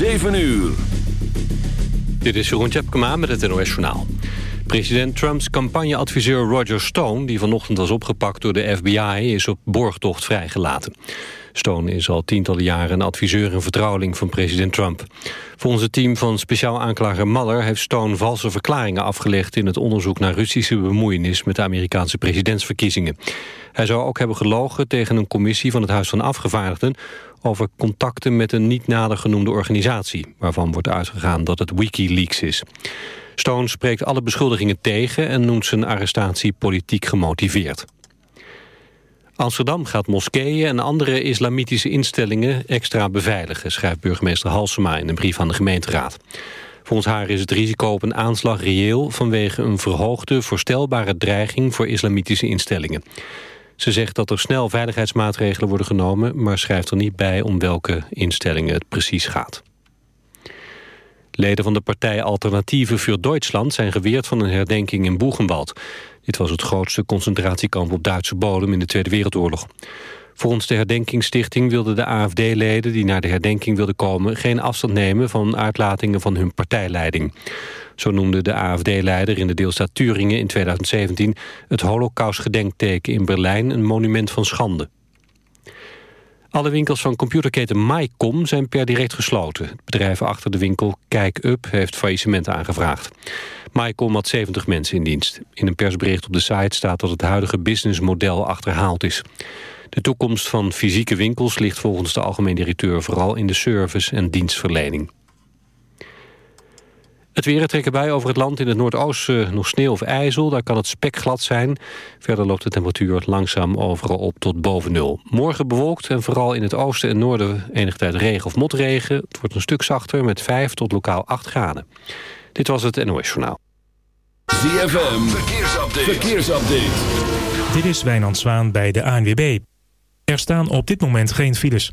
7 uur. Dit is Jeroen Tjepkema met het NOS Journaal. President Trumps campagneadviseur Roger Stone... die vanochtend was opgepakt door de FBI... is op borgtocht vrijgelaten. Stone is al tientallen jaren een adviseur en vertrouweling van president Trump. Volgens het team van speciaal aanklager Mueller... heeft Stone valse verklaringen afgelegd... in het onderzoek naar Russische bemoeienis... met de Amerikaanse presidentsverkiezingen. Hij zou ook hebben gelogen tegen een commissie van het Huis van Afgevaardigden... over contacten met een niet nader genoemde organisatie... waarvan wordt uitgegaan dat het Wikileaks is. Stone spreekt alle beschuldigingen tegen... en noemt zijn arrestatie politiek gemotiveerd. Amsterdam gaat moskeeën en andere islamitische instellingen extra beveiligen, schrijft burgemeester Halsema in een brief aan de gemeenteraad. Volgens haar is het risico op een aanslag reëel vanwege een verhoogde voorstelbare dreiging voor islamitische instellingen. Ze zegt dat er snel veiligheidsmaatregelen worden genomen, maar schrijft er niet bij om welke instellingen het precies gaat. Leden van de partij Alternatieve voor Duitsland zijn geweerd van een herdenking in Boegenwald. Dit was het grootste concentratiekamp op Duitse bodem in de Tweede Wereldoorlog. Volgens de herdenkingsstichting wilden de AFD-leden die naar de herdenking wilden komen... geen afstand nemen van uitlatingen van hun partijleiding. Zo noemde de AFD-leider in de deelstaat Turingen in 2017... het holocaustgedenkteken in Berlijn een monument van schande. Alle winkels van computerketen MyCom zijn per direct gesloten. Het bedrijf achter de winkel Kijk Up heeft faillissement aangevraagd. MyCom had 70 mensen in dienst. In een persbericht op de site staat dat het huidige businessmodel achterhaald is. De toekomst van fysieke winkels ligt volgens de algemeen directeur... vooral in de service en dienstverlening. Het weer trekken bij over het land. In het noordoosten nog sneeuw of ijzel. Daar kan het spekglad zijn. Verder loopt de temperatuur langzaam overal op tot boven nul. Morgen bewolkt en vooral in het oosten en noorden enige tijd regen of motregen. Het wordt een stuk zachter met 5 tot lokaal 8 graden. Dit was het NOS Journaal. ZFM, verkeersupdate. verkeersupdate. Dit is Wijnand Zwaan bij de ANWB. Er staan op dit moment geen files.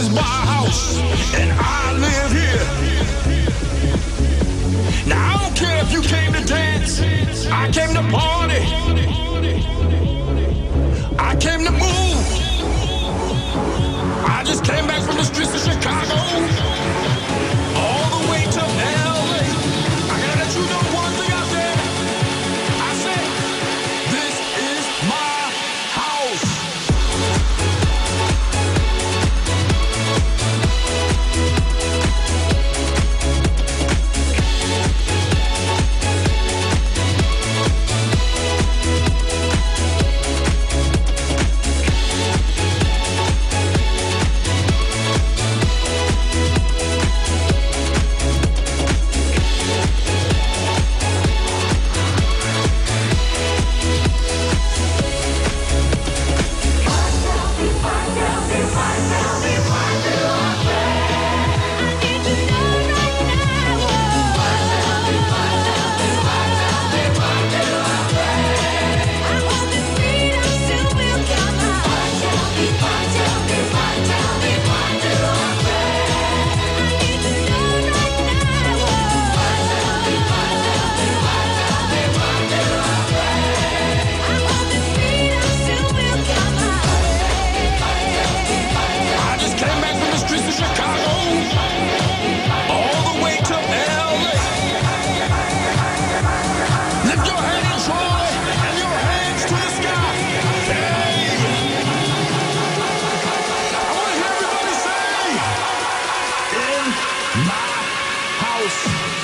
is my house, and I live here. Now I don't care if you came to dance, I came to party, I came to move. I just came back from the streets of Chicago. My house.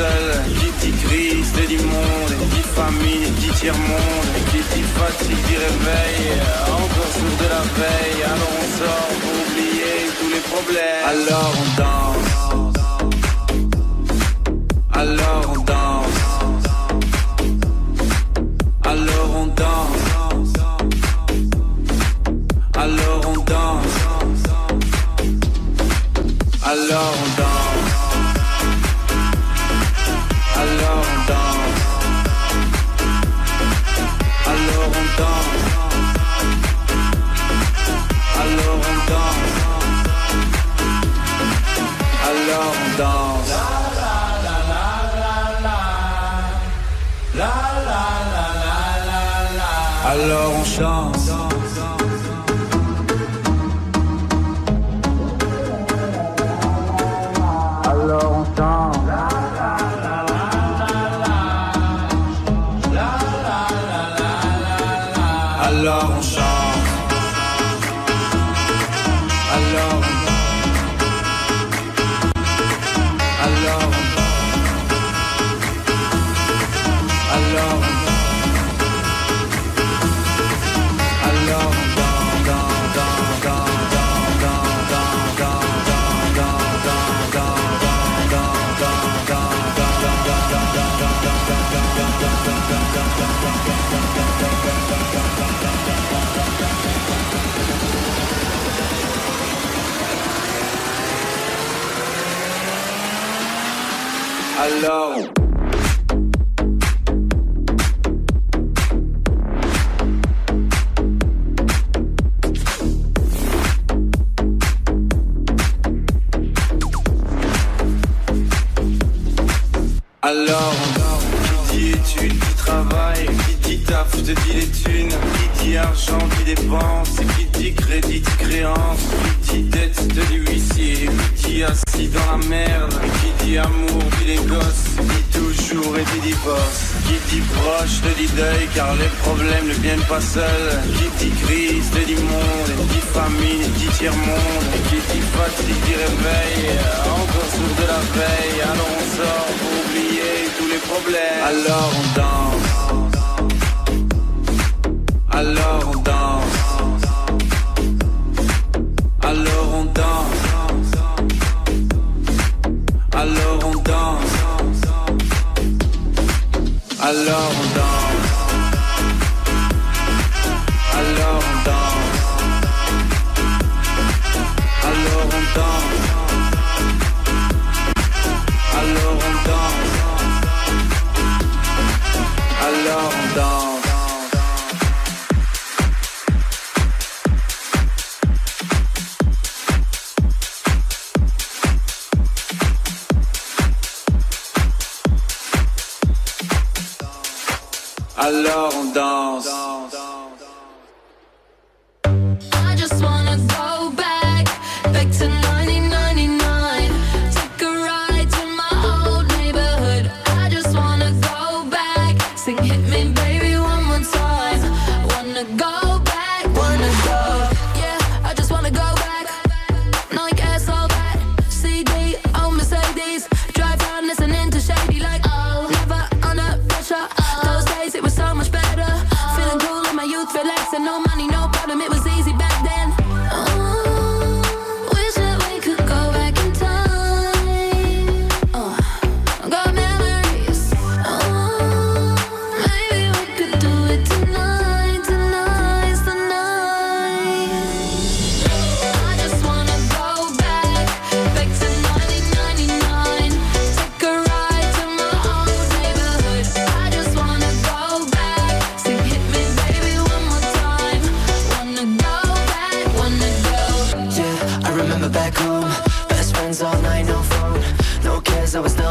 said Alors on chante. seul, qui dit crise, te dit monde, dit famine, dit tiers-monde, qui dit fatigue, dit réveil, encore sourd de la veille, alors on sort pour oublier tous les problèmes, alors on danse, alors on danse, alors on danse, alors on danse. Alors on danse.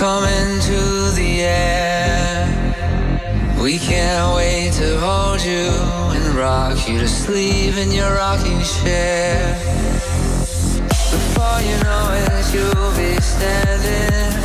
Coming to the air. We can't wait to hold you and rock you to sleep in your rocking chair. Before you know it, you'll be standing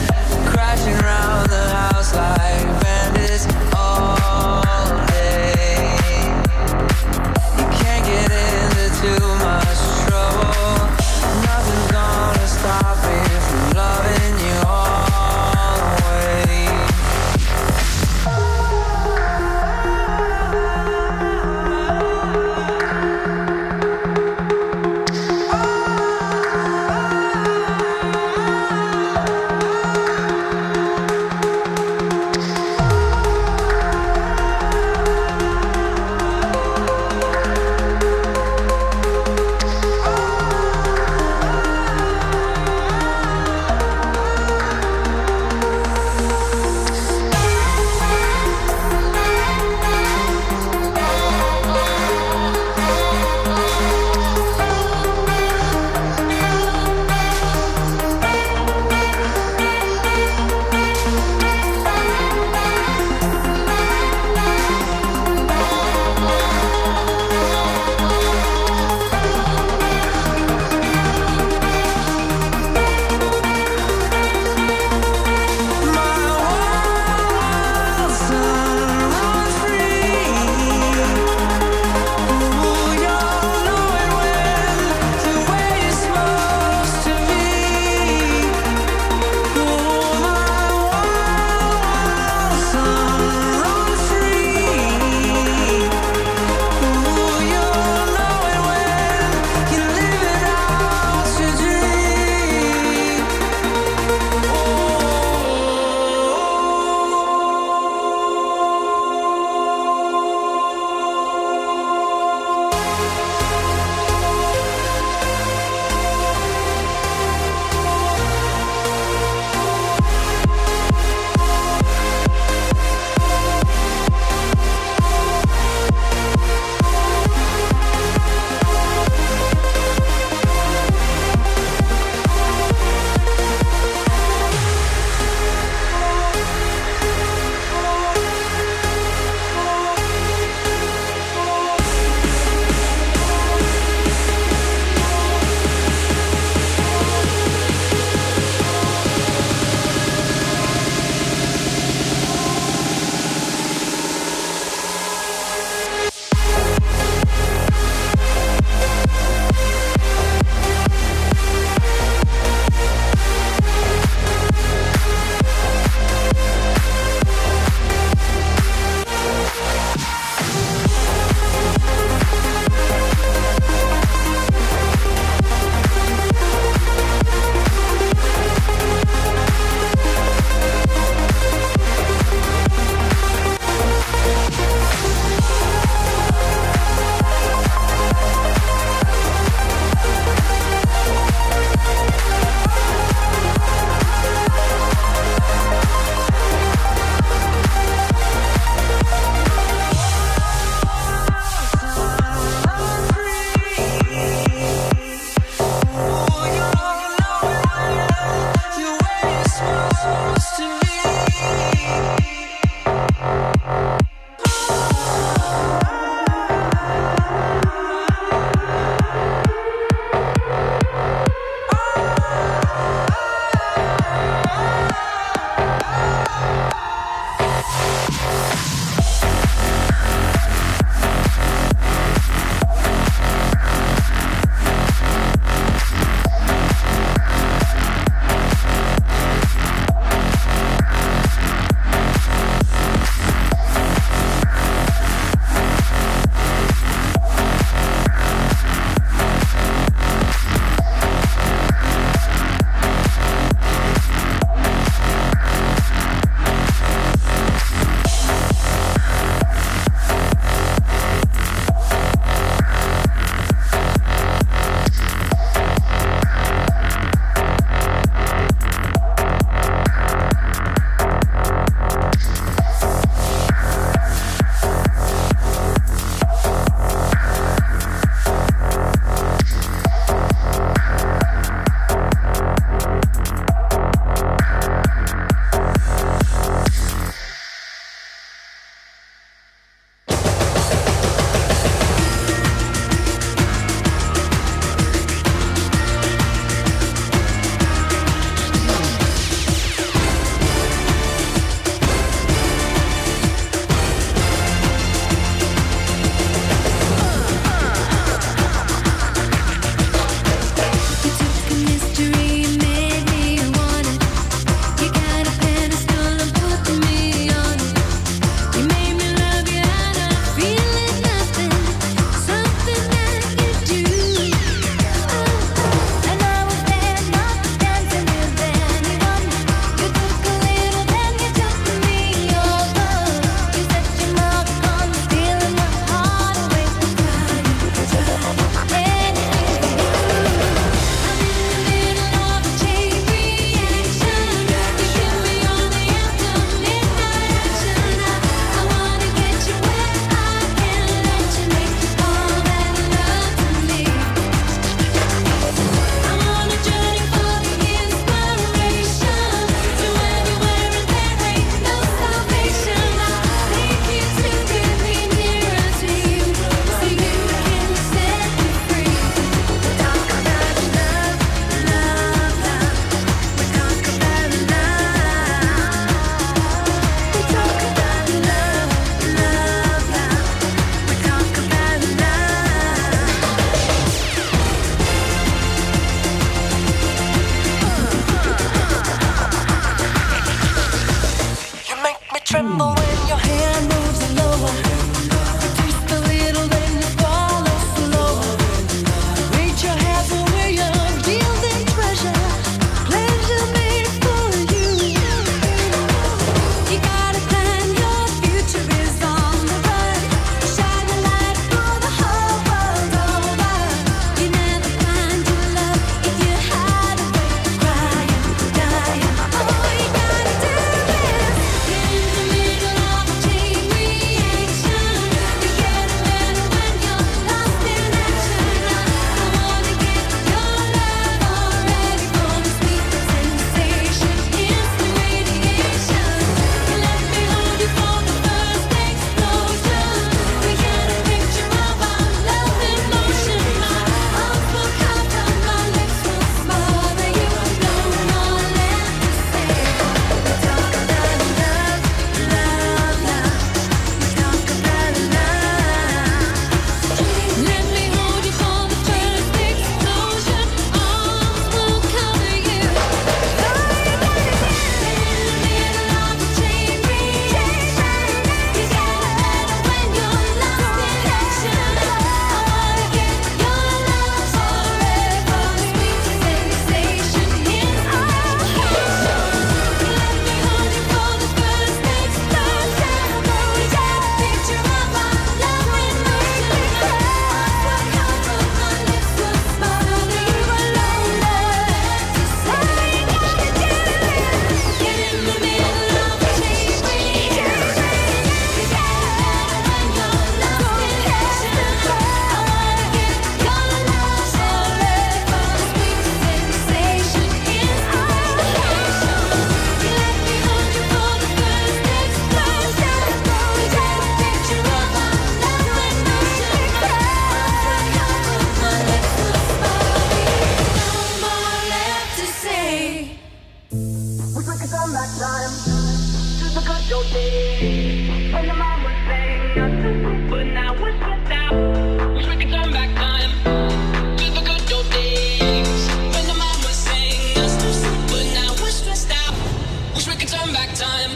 back time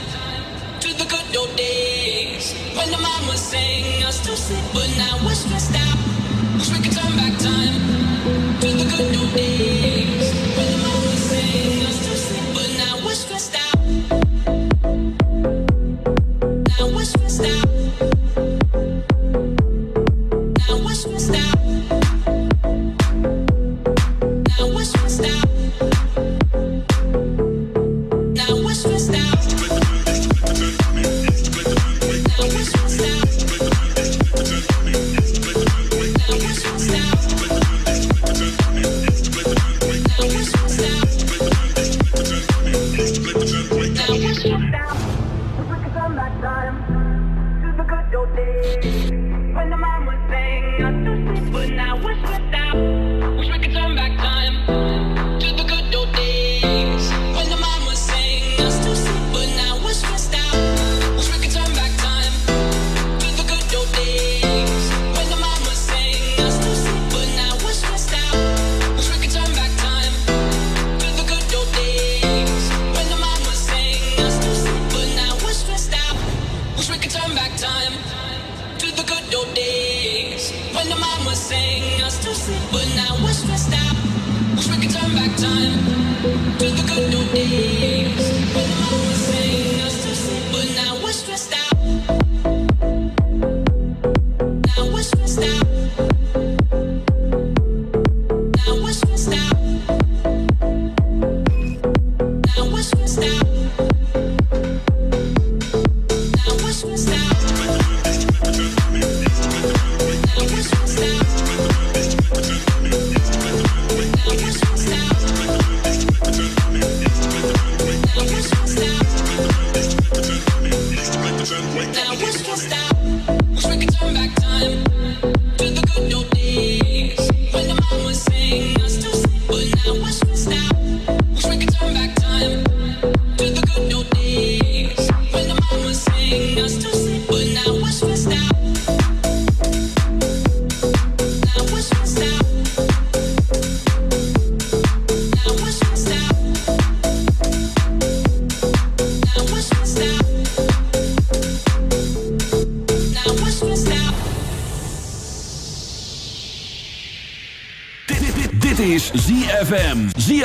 to the good old days when the mama sang us to sleep, but now we're stressed out.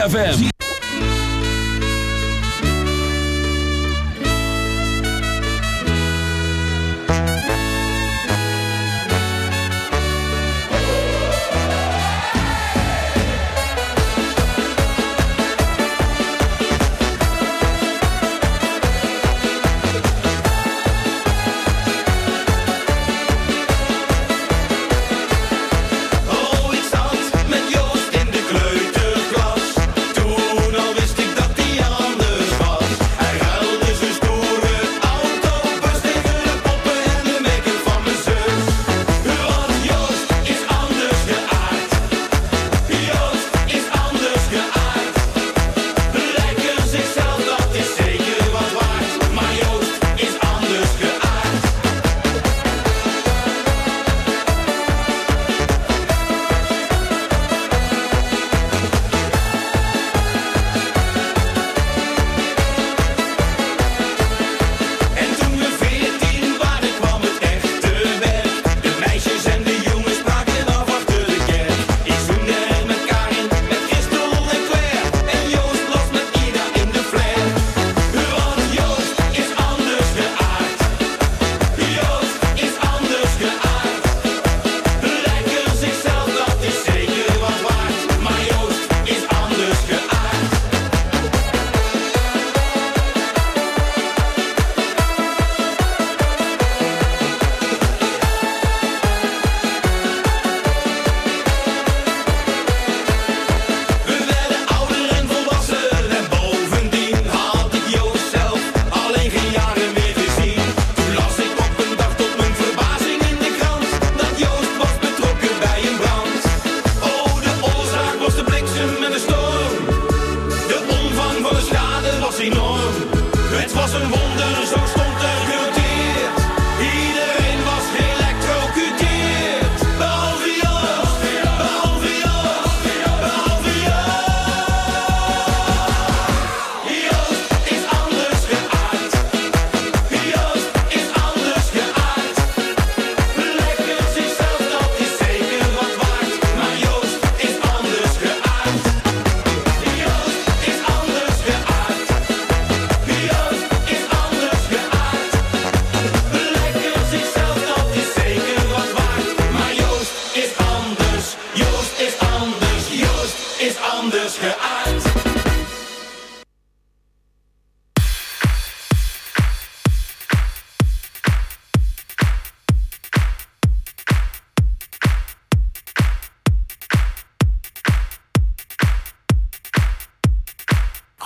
ZFM.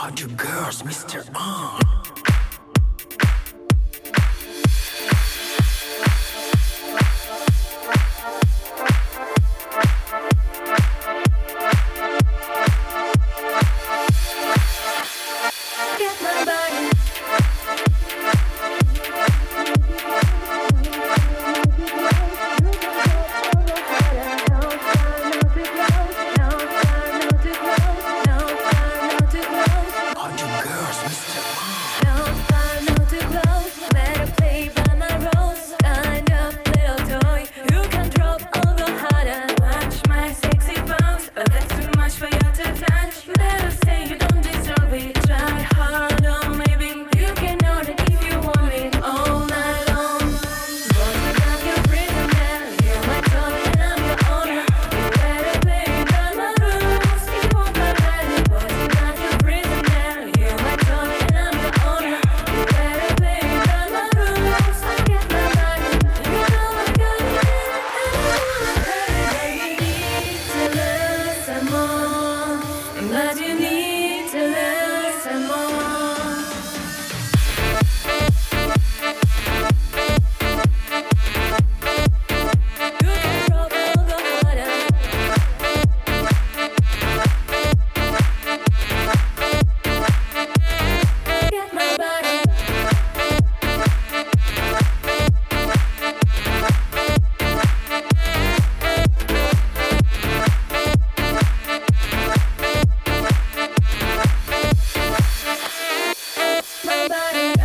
Are you girls, Mr. nobody.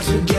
to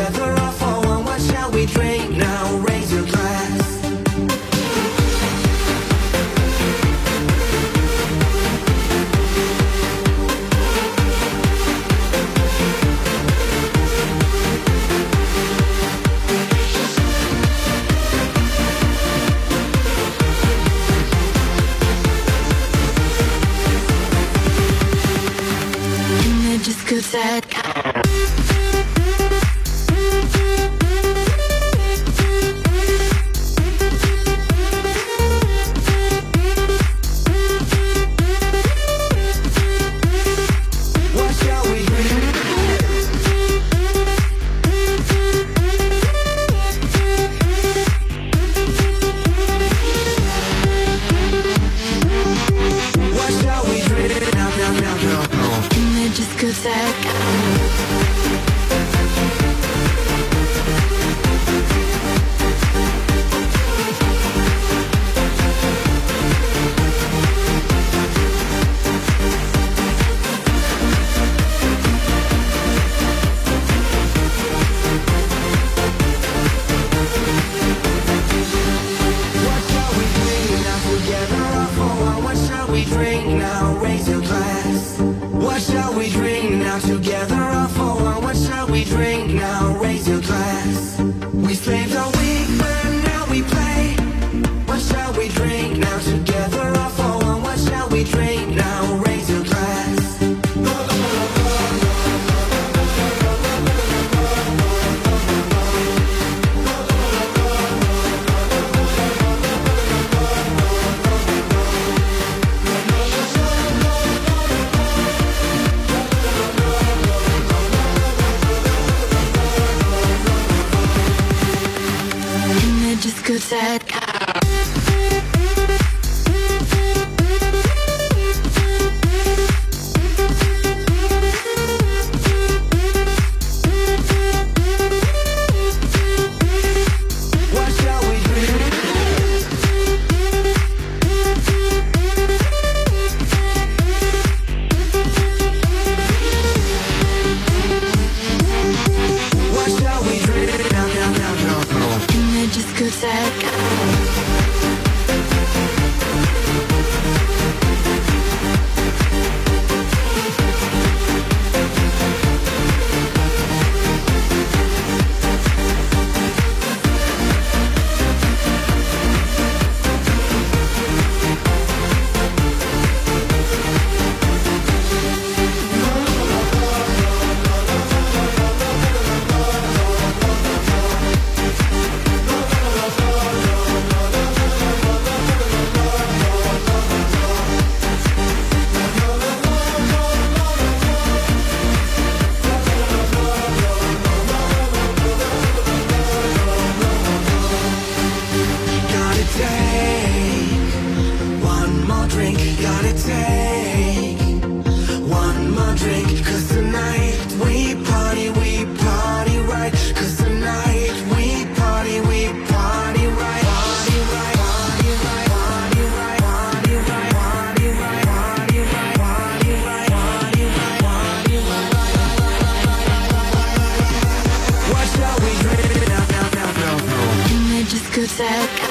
circle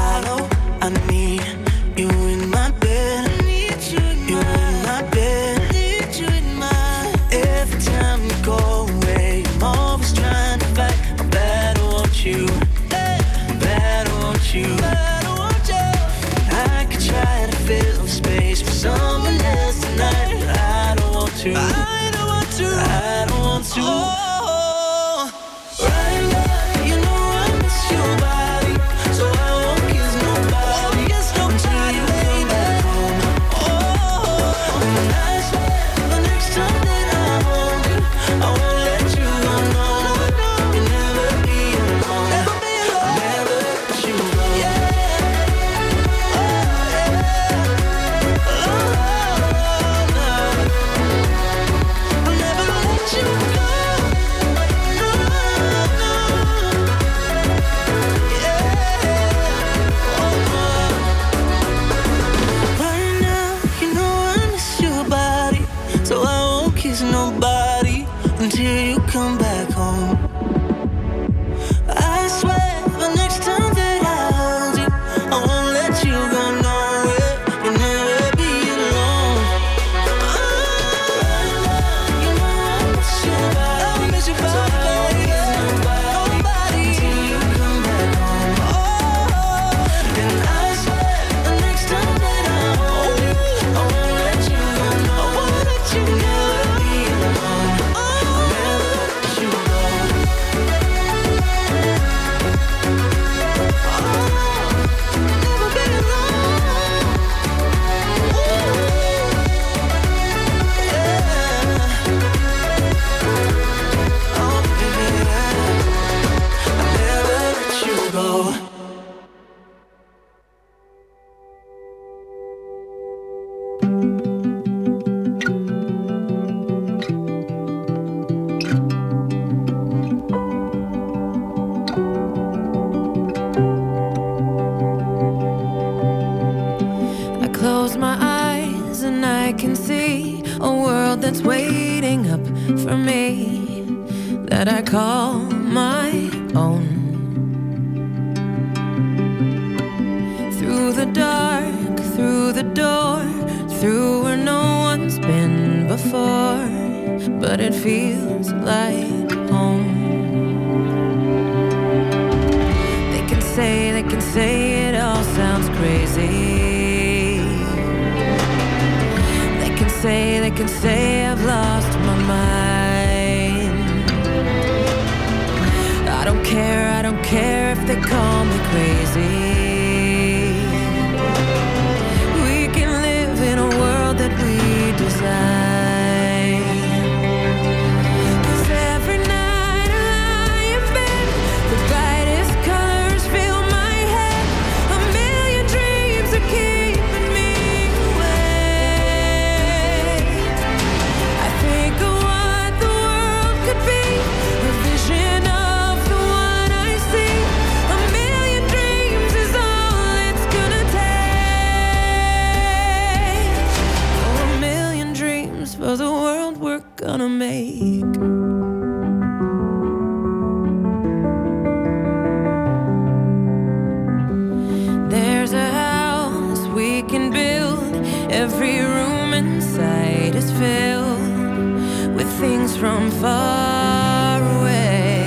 every room inside is filled with things from far away.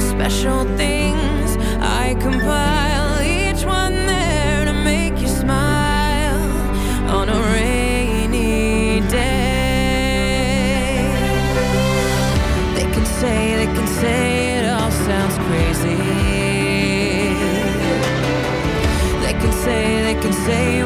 Special things I compile, each one there to make you smile on a rainy day. They can say, they can say. say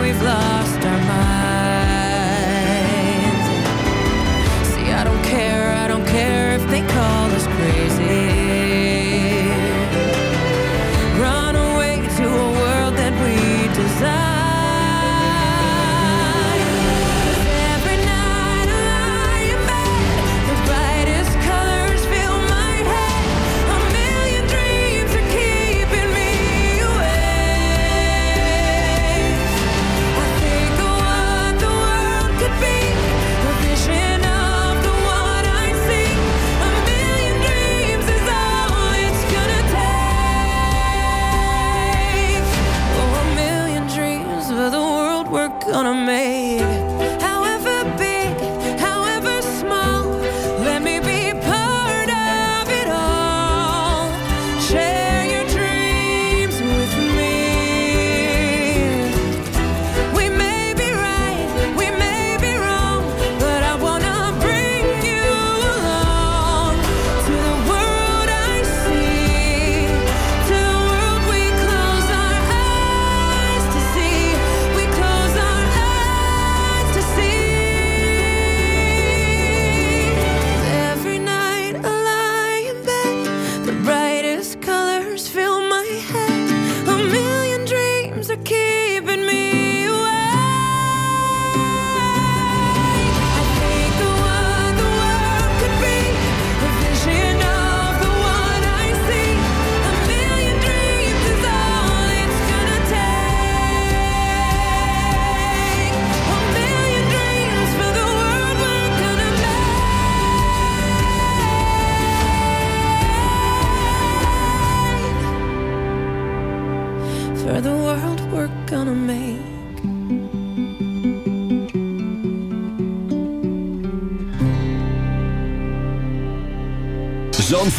gonna make